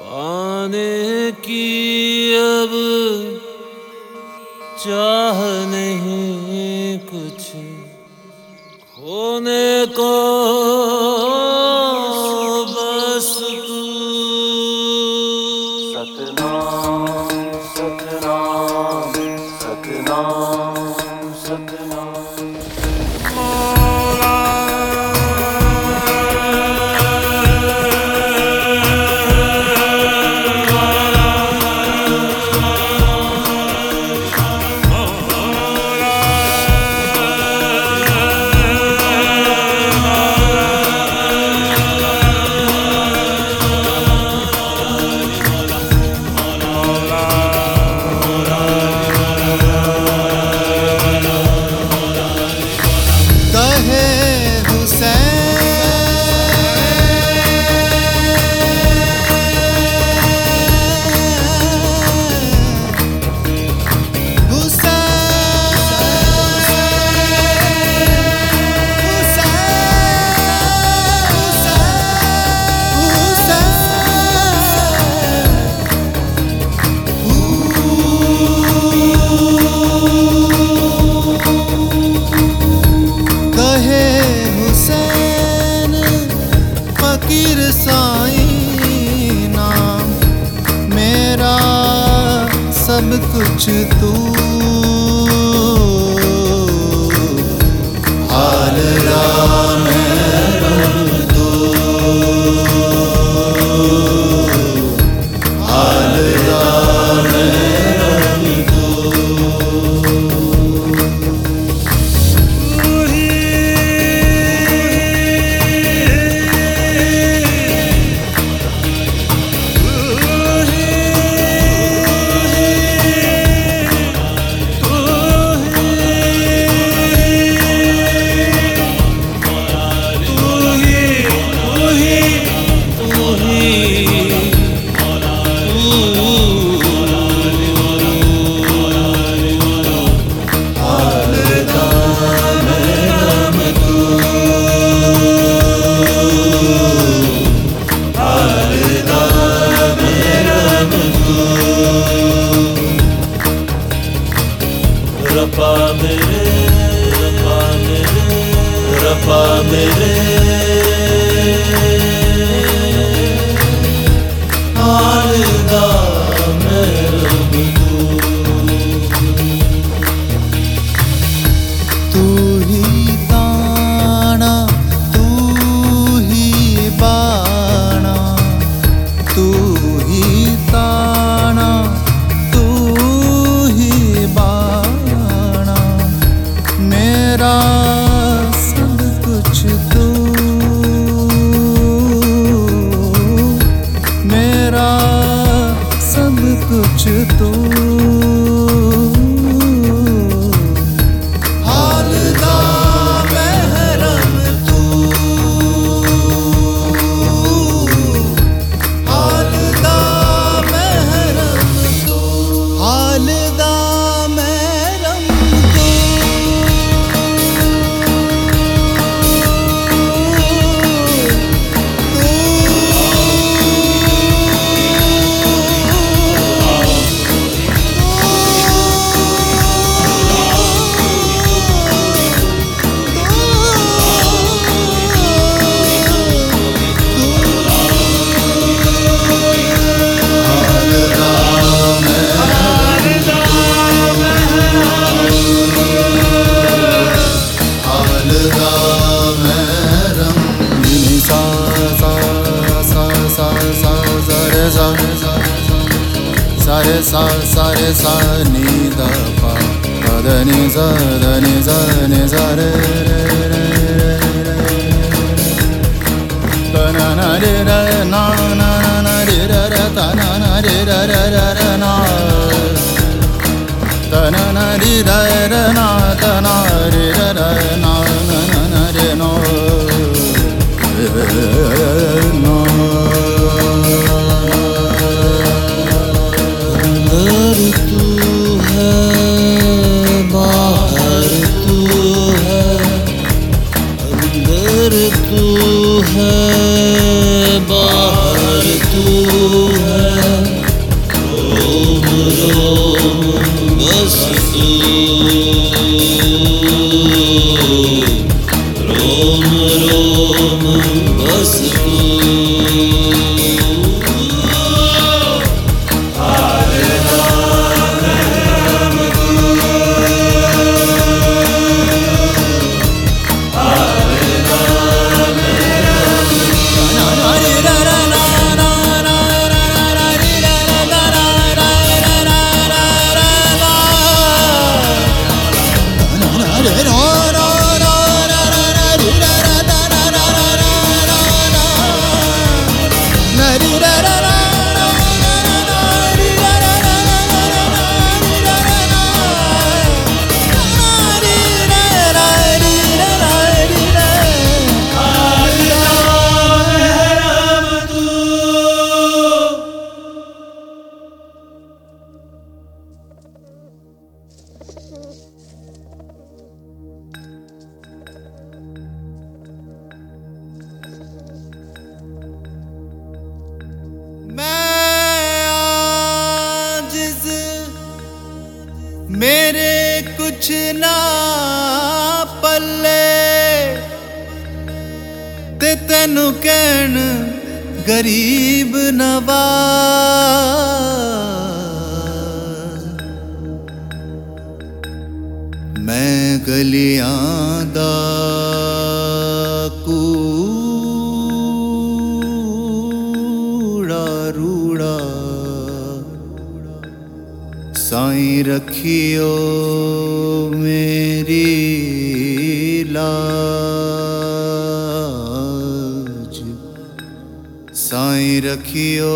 पाने की अब चाह नहीं कुछ। खोने को सब कुछ तू राम सादने स ने सारनरि तनन हरि रना तननरिनाथ nasıl ਮੇਰੇ ਕੁਛ ਨਾ ਪੱਲੇ ਤੇ ਤੈਨੂੰ ਕਹਿਣ ਗਰੀਬ ਨਵਾਜ਼। ਮੈਂ ਗਲੀਆਂ ਦਾ साईं रखियो मेरी लाज। साईं रखियो